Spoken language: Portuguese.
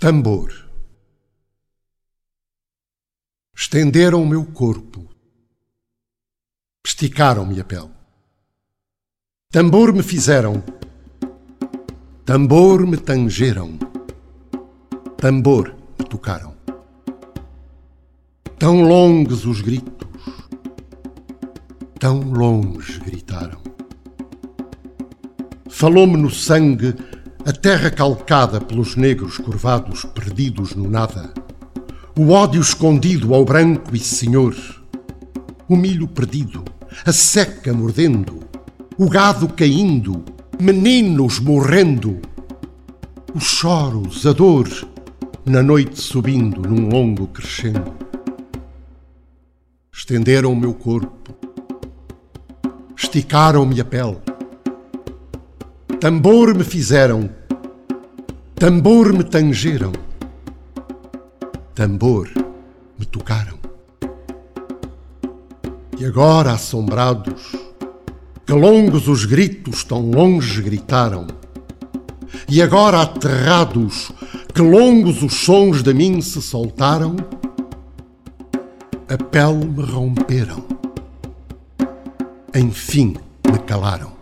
Tambor. Estenderam o meu corpo, esticaram-me a pele. Tambor me fizeram, tambor me tangeram, tambor me tocaram. Tão longos os gritos, tão longe gritaram. Falou-me no sangue a terra calcada pelos negros curvados perdidos no nada, o ódio escondido ao branco e senhor, o milho perdido, a seca mordendo, o gado caindo, meninos morrendo, os choros, a dor, na noite subindo num longo crescendo. Estenderam o meu corpo, esticaram-me a pele, tambor me fizeram Tambor me tangeram, tambor me tocaram. E agora, assombrados, que longos os gritos tão longe gritaram. E agora, aterrados, que longos os sons de mim se soltaram. A pele me romperam, enfim me calaram.